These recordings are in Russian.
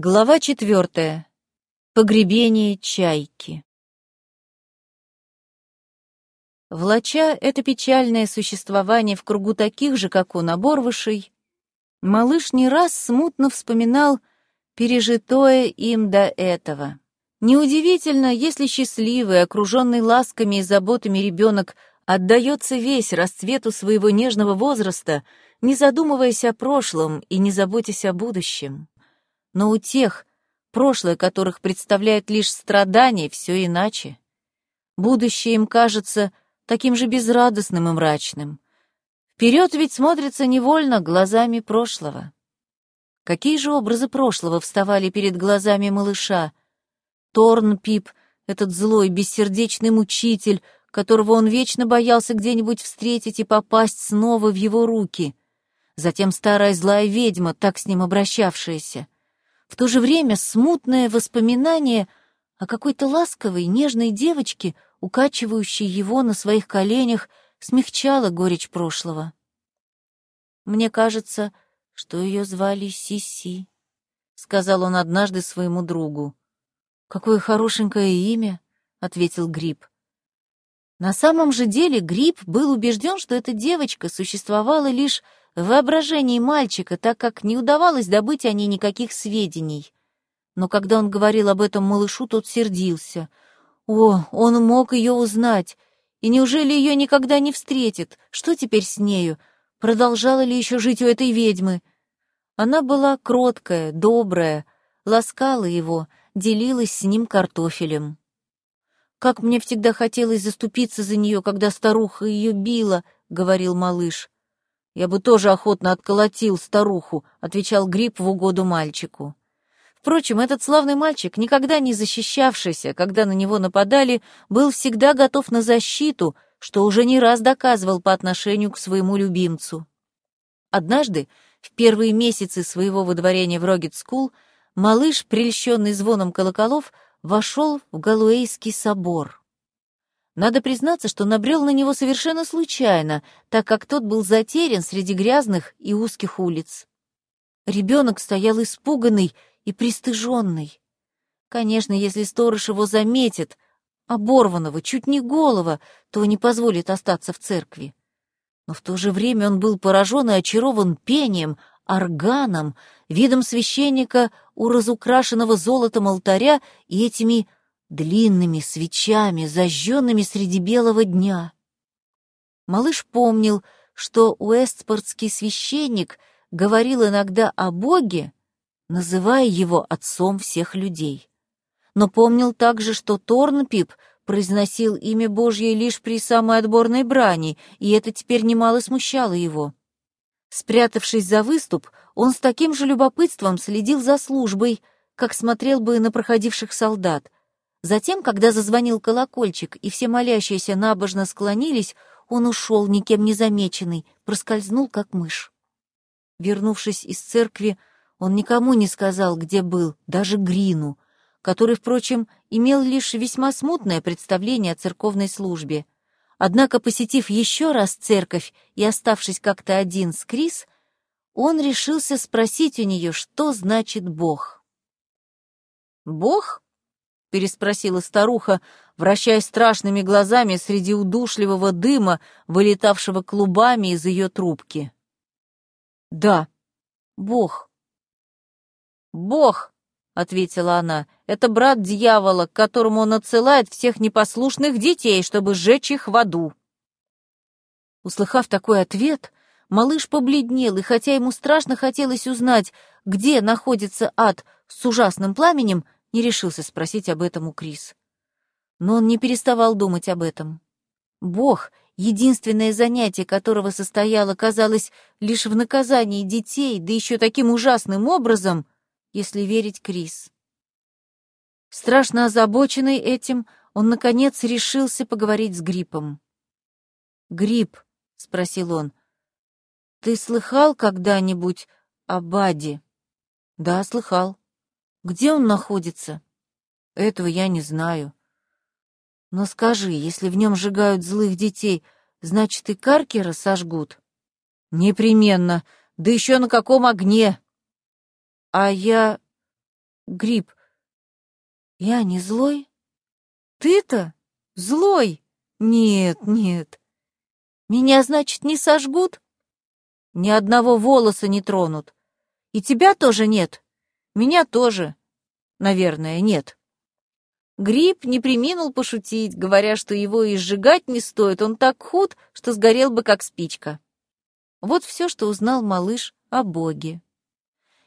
Глава четвертая. Погребение чайки. Влача это печальное существование в кругу таких же, как он, оборвышей, малыш не раз смутно вспоминал пережитое им до этого. Неудивительно, если счастливый, окруженный ласками и заботами ребенок отдается весь расцвету своего нежного возраста, не задумываясь о прошлом и не заботясь о будущем. Но у тех, прошлое которых представляет лишь страдание, все иначе. Будущее им кажется таким же безрадостным и мрачным. Вперед ведь смотрится невольно глазами прошлого. Какие же образы прошлого вставали перед глазами малыша? Торн Пип, этот злой, бессердечный мучитель, которого он вечно боялся где-нибудь встретить и попасть снова в его руки. Затем старая злая ведьма, так с ним обращавшаяся — в то же время смутное воспоминание о какой-то ласковой, нежной девочке, укачивающей его на своих коленях, смягчало горечь прошлого. «Мне кажется, что ее звали Сиси», — сказал он однажды своему другу. «Какое хорошенькое имя», — ответил Гриб. На самом же деле Гриб был убежден, что эта девочка существовала лишь в воображении мальчика, так как не удавалось добыть о ней никаких сведений. Но когда он говорил об этом малышу, тот сердился. О, он мог ее узнать. И неужели ее никогда не встретит? Что теперь с нею? Продолжала ли еще жить у этой ведьмы? Она была кроткая, добрая, ласкала его, делилась с ним картофелем. «Как мне всегда хотелось заступиться за нее, когда старуха ее била», — говорил малыш. «Я бы тоже охотно отколотил старуху», — отвечал Гриб в угоду мальчику. Впрочем, этот славный мальчик, никогда не защищавшийся, когда на него нападали, был всегда готов на защиту, что уже не раз доказывал по отношению к своему любимцу. Однажды, в первые месяцы своего выдворения в Рогет-скул, малыш, прельщенный звоном колоколов, вошел в Галуэйский собор. Надо признаться, что набрел на него совершенно случайно, так как тот был затерян среди грязных и узких улиц. Ребенок стоял испуганный и пристыженный. Конечно, если сторож его заметит, оборванного, чуть не голова, то не позволит остаться в церкви. Но в то же время он был поражен и очарован пением, органом, видом священника у разукрашенного золотом алтаря и этими длинными свечами, зажженными среди белого дня. Малыш помнил, что уэстпортский священник говорил иногда о Боге, называя его отцом всех людей. Но помнил также, что Торнпип произносил имя Божье лишь при самой отборной брани, и это теперь немало смущало его. Спрятавшись за выступ, он с таким же любопытством следил за службой, как смотрел бы на проходивших солдат — Затем, когда зазвонил колокольчик, и все молящиеся набожно склонились, он ушел, никем не замеченный, проскользнул, как мышь. Вернувшись из церкви, он никому не сказал, где был, даже Грину, который, впрочем, имел лишь весьма смутное представление о церковной службе. Однако, посетив еще раз церковь и оставшись как-то один с Крис, он решился спросить у нее, что значит Бог. «Бог?» — переспросила старуха, вращая страшными глазами среди удушливого дыма, вылетавшего клубами из ее трубки. «Да, Бог». «Бог», — ответила она, — «это брат дьявола, к которому он отсылает всех непослушных детей, чтобы сжечь их в аду». Услыхав такой ответ, малыш побледнел, и хотя ему страшно хотелось узнать, где находится ад с ужасным пламенем, — не решился спросить об этом у Крис. Но он не переставал думать об этом. Бог, единственное занятие которого состояло, казалось, лишь в наказании детей, да еще таким ужасным образом, если верить Крис. Страшно озабоченный этим, он, наконец, решился поговорить с Гриппом. «Грипп», — спросил он, — «ты слыхал когда-нибудь о Баде?» «Да, слыхал. Где он находится? Этого я не знаю. Но скажи, если в нем сжигают злых детей, значит и Каркера сожгут? Непременно. Да еще на каком огне? А я... Гриб, я не злой? Ты-то злой? Нет, нет. Меня, значит, не сожгут? Ни одного волоса не тронут. И тебя тоже нет? Меня тоже, наверное, нет. Гриб не приминул пошутить, говоря, что его и сжигать не стоит, он так худ, что сгорел бы как спичка. Вот все, что узнал малыш о Боге.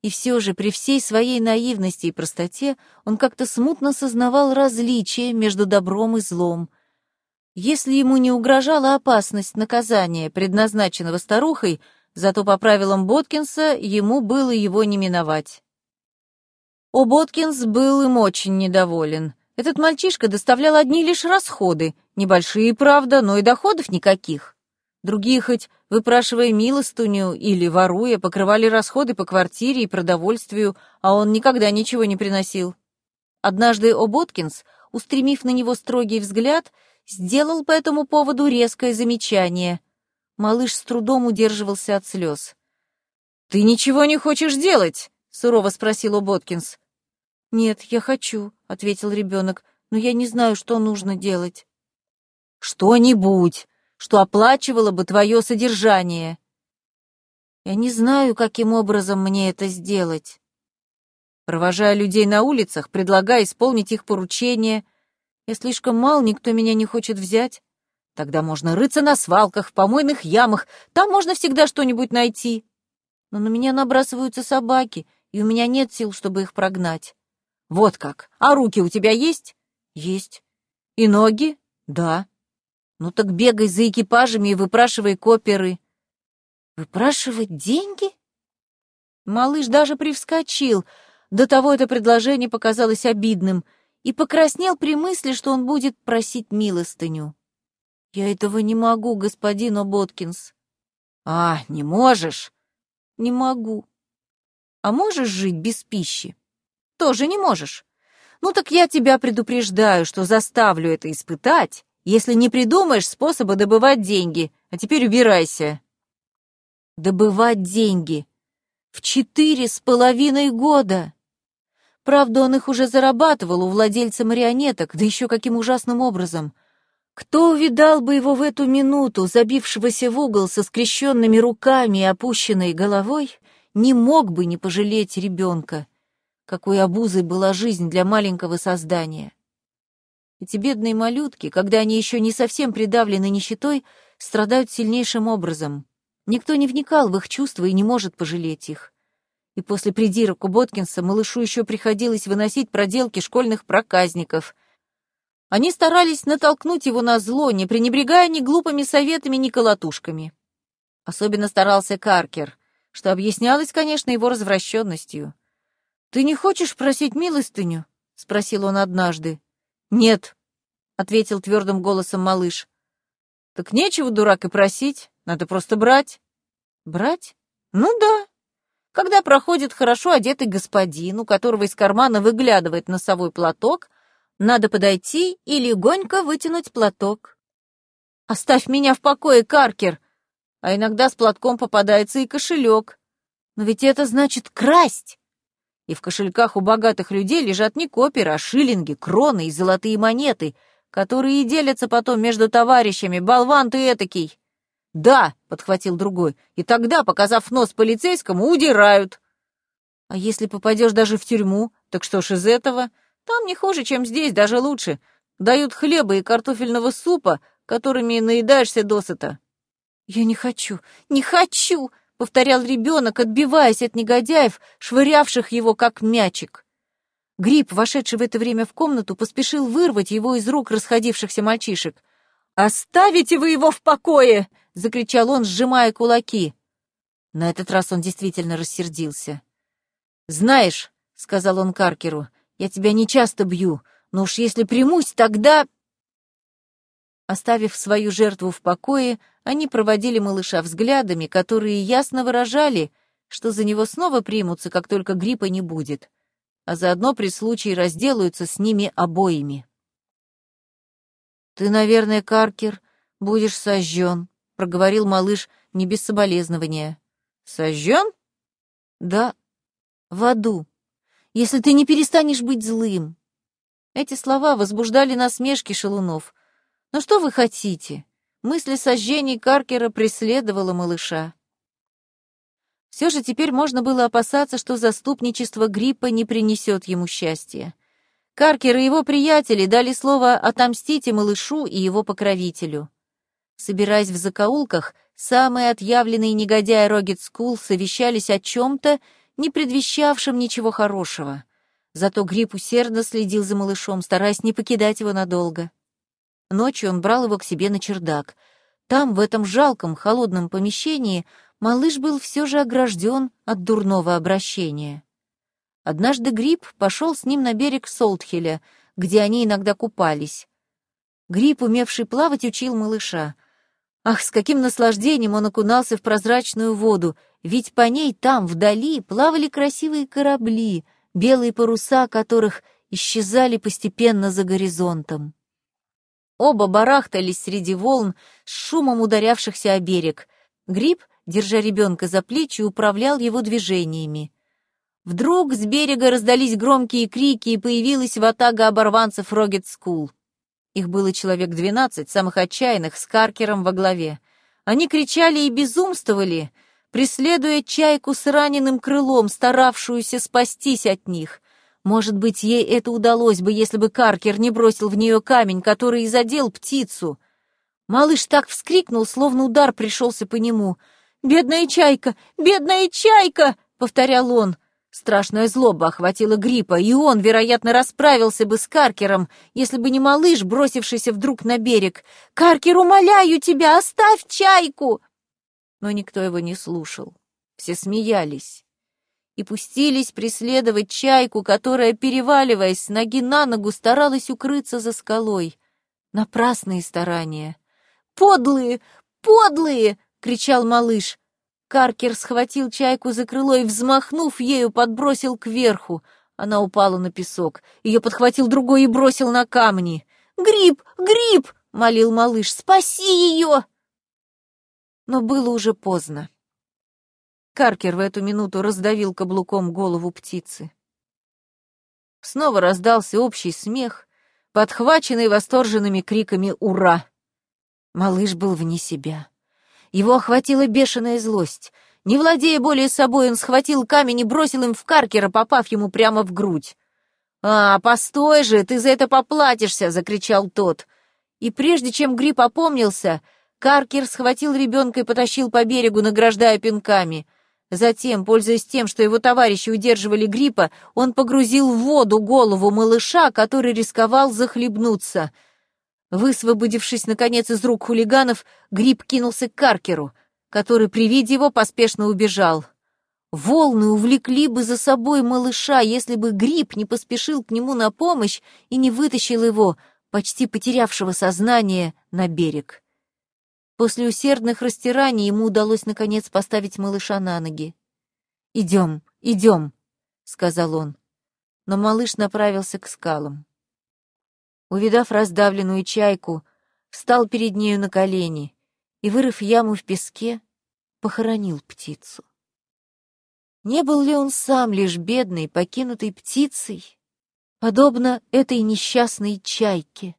И все же при всей своей наивности и простоте он как-то смутно сознавал различие между добром и злом. Если ему не угрожала опасность наказания, предназначенного старухой, зато по правилам Боткинса ему было его не миновать. О Боткинс был им очень недоволен — этот мальчишка доставлял одни лишь расходы, небольшие, правда, но и доходов никаких. Другие хоть, выпрашивая милостыню или воруя, покрывали расходы по квартире и продовольствию, а он никогда ничего не приносил. Однажды Оботкинс, устремив на него строгий взгляд, сделал по этому поводу резкое замечание. Малыш с трудом удерживался от слез. «Ты ничего не хочешь делать?» — сурово спросил Оботкинс. «Нет, я хочу», — ответил ребенок, «но я не знаю, что нужно делать». «Что-нибудь, что оплачивало бы твое содержание». «Я не знаю, каким образом мне это сделать». Провожая людей на улицах, предлагая исполнить их поручения. Я слишком мал, никто меня не хочет взять. Тогда можно рыться на свалках, в помойных ямах, там можно всегда что-нибудь найти. Но на меня набрасываются собаки, и у меня нет сил, чтобы их прогнать. Вот как. А руки у тебя есть? Есть. И ноги? Да. Ну так бегай за экипажами и выпрашивай коперы. Выпрашивать деньги? Малыш даже привскочил. До того это предложение показалось обидным и покраснел при мысли, что он будет просить милостыню. «Я этого не могу, господин Оботкинс». «А, не можешь?» «Не могу». «А можешь жить без пищи?» Тоже не можешь. Ну так я тебя предупреждаю, что заставлю это испытать, если не придумаешь способа добывать деньги. А теперь убирайся. Добывать деньги. В четыре с половиной года. Правда, он их уже зарабатывал у владельца марионеток, да еще каким ужасным образом. Кто увидал бы его в эту минуту, забившегося в угол со скрещенными руками и опущенной головой, не мог бы не пожалеть ребенка какой обузой была жизнь для маленького создания. Эти бедные малютки, когда они еще не совсем придавлены нищетой, страдают сильнейшим образом. Никто не вникал в их чувства и не может пожалеть их. И после придирок у Боткинса малышу еще приходилось выносить проделки школьных проказников. Они старались натолкнуть его на зло, не пренебрегая ни глупыми советами, ни колотушками. Особенно старался Каркер, что объяснялось, конечно, его развращенностью. «Ты не хочешь просить милостыню?» — спросил он однажды. «Нет», — ответил твердым голосом малыш. «Так нечего, дурак, и просить, надо просто брать». «Брать? Ну да. Когда проходит хорошо одетый господин, у которого из кармана выглядывает носовой платок, надо подойти и легонько вытянуть платок. «Оставь меня в покое, Каркер!» А иногда с платком попадается и кошелек. Но ведь это значит красть и в кошельках у богатых людей лежат не коперы, а шиллинги, кроны и золотые монеты, которые и делятся потом между товарищами, болван ты этакий. «Да», — подхватил другой, — «и тогда, показав нос полицейскому, удирают». «А если попадешь даже в тюрьму, так что ж из этого? Там не хуже, чем здесь, даже лучше. Дают хлеба и картофельного супа, которыми наедаешься досыта». «Я не хочу, не хочу!» — повторял ребенок, отбиваясь от негодяев, швырявших его как мячик. Гриб, вошедший в это время в комнату, поспешил вырвать его из рук расходившихся мальчишек. «Оставите вы его в покое!» — закричал он, сжимая кулаки. На этот раз он действительно рассердился. «Знаешь», — сказал он Каркеру, — «я тебя не часто бью, но уж если примусь, тогда...» Оставив свою жертву в покое, они проводили малыша взглядами, которые ясно выражали, что за него снова примутся, как только гриппа не будет, а заодно при случае разделаются с ними обоими. «Ты, наверное, Каркер, будешь сожжен», — проговорил малыш не без соболезнования. «Сожжен?» «Да, в аду. если ты не перестанешь быть злым». Эти слова возбуждали насмешки шалунов. «Но что вы хотите?» Мысль о сожжении Каркера преследовала малыша. Все же теперь можно было опасаться, что заступничество Грипа не принесет ему счастья. Каркер и его приятели дали слово отомстить и малышу, и его покровителю. Собираясь в закоулках, самые отъявленные негодяи Рогет Скул совещались о чем-то, не предвещавшем ничего хорошего. Зато Грипп усердно следил за малышом, стараясь не покидать его надолго. Ночью он брал его к себе на чердак. Там, в этом жалком, холодном помещении, малыш был все же огражден от дурного обращения. Однажды Гриб пошел с ним на берег Солтхеля, где они иногда купались. Гриб, умевший плавать, учил малыша. Ах, с каким наслаждением он окунался в прозрачную воду, ведь по ней там, вдали, плавали красивые корабли, белые паруса которых исчезали постепенно за горизонтом. Оба барахтались среди волн с шумом ударявшихся о берег. Грип, держа ребенка за плечи, управлял его движениями. Вдруг с берега раздались громкие крики, и появилась ватага оборванцев Рогет Скул. Их было человек двенадцать, самых отчаянных, с Каркером во главе. Они кричали и безумствовали, преследуя чайку с раненым крылом, старавшуюся спастись от них. Может быть, ей это удалось бы, если бы Каркер не бросил в нее камень, который и задел птицу. Малыш так вскрикнул, словно удар пришелся по нему — «Бедная чайка! Бедная чайка!» — повторял он. Страшная злоба охватила гриппа, и он, вероятно, расправился бы с Каркером, если бы не малыш, бросившийся вдруг на берег. «Каркер, умоляю тебя, оставь чайку!» Но никто его не слушал. Все смеялись и пустились преследовать чайку, которая, переваливаясь с ноги на ногу, старалась укрыться за скалой. Напрасные старания. «Подлые! Подлые!» кричал малыш. Каркер схватил чайку за крыло и, взмахнув ею, подбросил кверху. Она упала на песок. Ее подхватил другой и бросил на камни. «Гриб! Гриб!» — молил малыш. «Спаси ее!» Но было уже поздно. Каркер в эту минуту раздавил каблуком голову птицы. Снова раздался общий смех, подхваченный восторженными криками «Ура!». Малыш был вне себя. Его охватила бешеная злость. Не владея более собой, он схватил камень и бросил им в Каркера, попав ему прямо в грудь. «А, постой же, ты за это поплатишься!» — закричал тот. И прежде чем Гриб опомнился, Каркер схватил ребенка и потащил по берегу, награждая пинками. Затем, пользуясь тем, что его товарищи удерживали Гриппа, он погрузил в воду голову малыша, который рисковал захлебнуться — Высвободившись, наконец, из рук хулиганов, Гриб кинулся к Каркеру, который при виде его поспешно убежал. Волны увлекли бы за собой малыша, если бы Гриб не поспешил к нему на помощь и не вытащил его, почти потерявшего сознание, на берег. После усердных растираний ему удалось, наконец, поставить малыша на ноги. «Идем, идем», — сказал он. Но малыш направился к скалам увидав раздавленную чайку, встал перед нею на колени и, вырыв яму в песке, похоронил птицу. Не был ли он сам лишь бедной, покинутой птицей, подобно этой несчастной чайке?